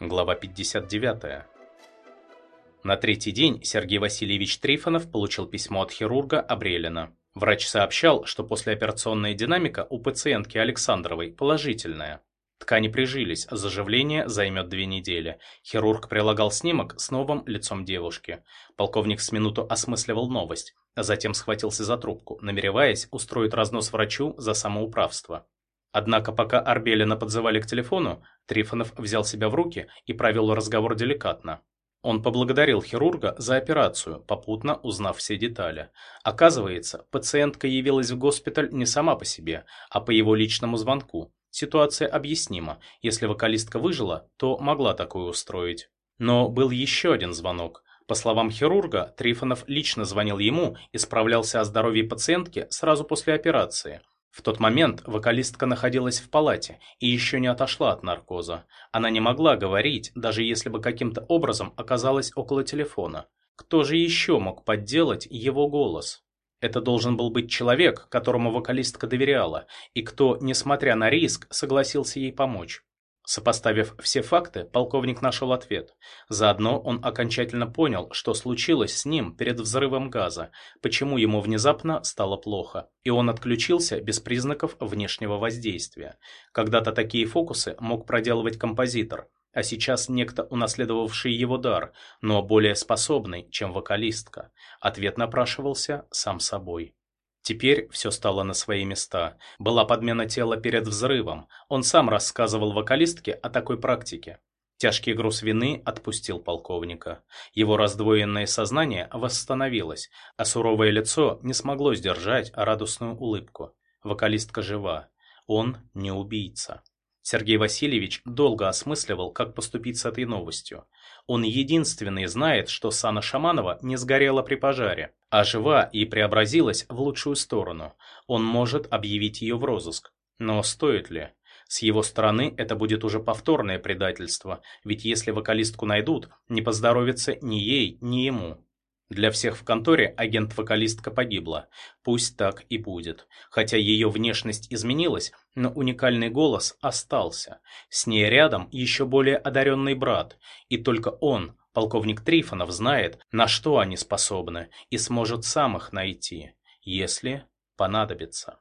Глава 59. На третий день Сергей Васильевич Трифонов получил письмо от хирурга Абрелина. Врач сообщал, что послеоперационная динамика у пациентки Александровой положительная. Ткани прижились, заживление займет две недели. Хирург прилагал снимок с новым лицом девушки. Полковник с минуту осмысливал новость, а затем схватился за трубку, намереваясь устроить разнос врачу за самоуправство. Однако пока Арбелина подзывали к телефону, Трифонов взял себя в руки и провел разговор деликатно. Он поблагодарил хирурга за операцию, попутно узнав все детали. Оказывается, пациентка явилась в госпиталь не сама по себе, а по его личному звонку. Ситуация объяснима. Если вокалистка выжила, то могла такое устроить. Но был еще один звонок. По словам хирурга, Трифонов лично звонил ему и справлялся о здоровье пациентки сразу после операции. В тот момент вокалистка находилась в палате и еще не отошла от наркоза. Она не могла говорить, даже если бы каким-то образом оказалась около телефона. Кто же еще мог подделать его голос? Это должен был быть человек, которому вокалистка доверяла, и кто, несмотря на риск, согласился ей помочь. Сопоставив все факты, полковник нашел ответ. Заодно он окончательно понял, что случилось с ним перед взрывом газа, почему ему внезапно стало плохо, и он отключился без признаков внешнего воздействия. Когда-то такие фокусы мог проделывать композитор, а сейчас некто, унаследовавший его дар, но более способный, чем вокалистка. Ответ напрашивался сам собой. Теперь все стало на свои места. Была подмена тела перед взрывом. Он сам рассказывал вокалистке о такой практике. Тяжкий груз вины отпустил полковника. Его раздвоенное сознание восстановилось, а суровое лицо не смогло сдержать радостную улыбку. Вокалистка жива. Он не убийца. Сергей Васильевич долго осмысливал, как поступить с этой новостью. Он единственный знает, что Сана Шаманова не сгорела при пожаре, а жива и преобразилась в лучшую сторону. Он может объявить ее в розыск. Но стоит ли? С его стороны это будет уже повторное предательство, ведь если вокалистку найдут, не поздоровится ни ей, ни ему. Для всех в конторе агент-вокалистка погибла. Пусть так и будет. Хотя ее внешность изменилась, но уникальный голос остался. С ней рядом еще более одаренный брат. И только он, полковник Трифонов, знает, на что они способны, и сможет сам их найти, если понадобится.